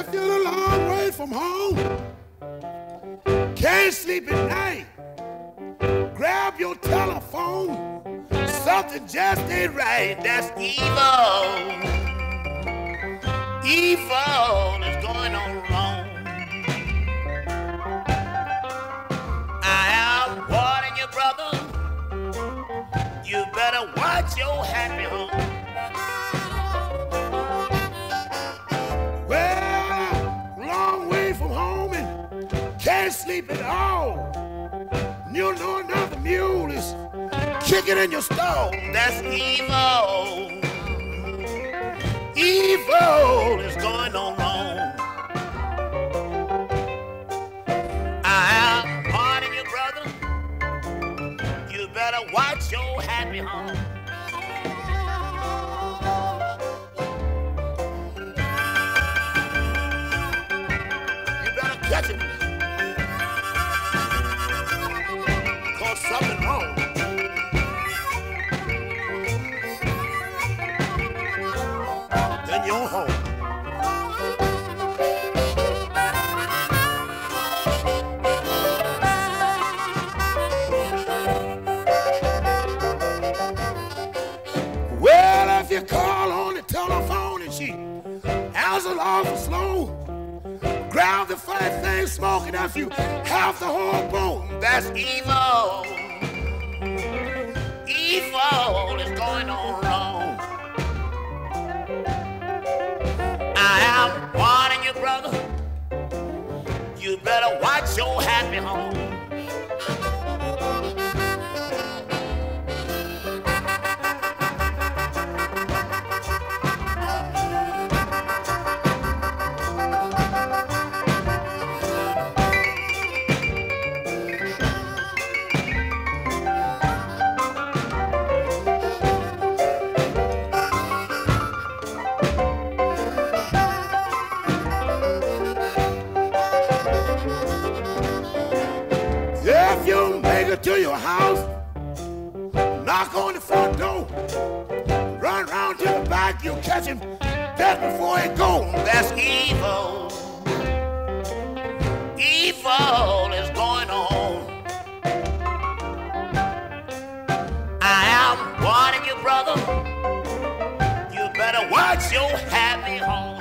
If you're a long way from home, can't sleep at night, grab your telephone. Something just ain't right. That's evil. Evil is going on wrong. I am warning you, brother. You better watch your happy home. Can't sleep at all. You know another mule is kicking in your stall. That's evil. Evil is going on wrong. I am warning you, brother. You better watch your happy home. You better catch it. You call on the telephone and she answers awful slow, grab the funny thing smoking off you half the whole bone. That's evil. Evil is going on wrong. I am warning you, brother. You better watch your happy home. take her to your house, knock on the front door, run round to the back, you catch him dead before he goes. That's evil. Evil is going on. I am warning you, brother. You better watch your happy home.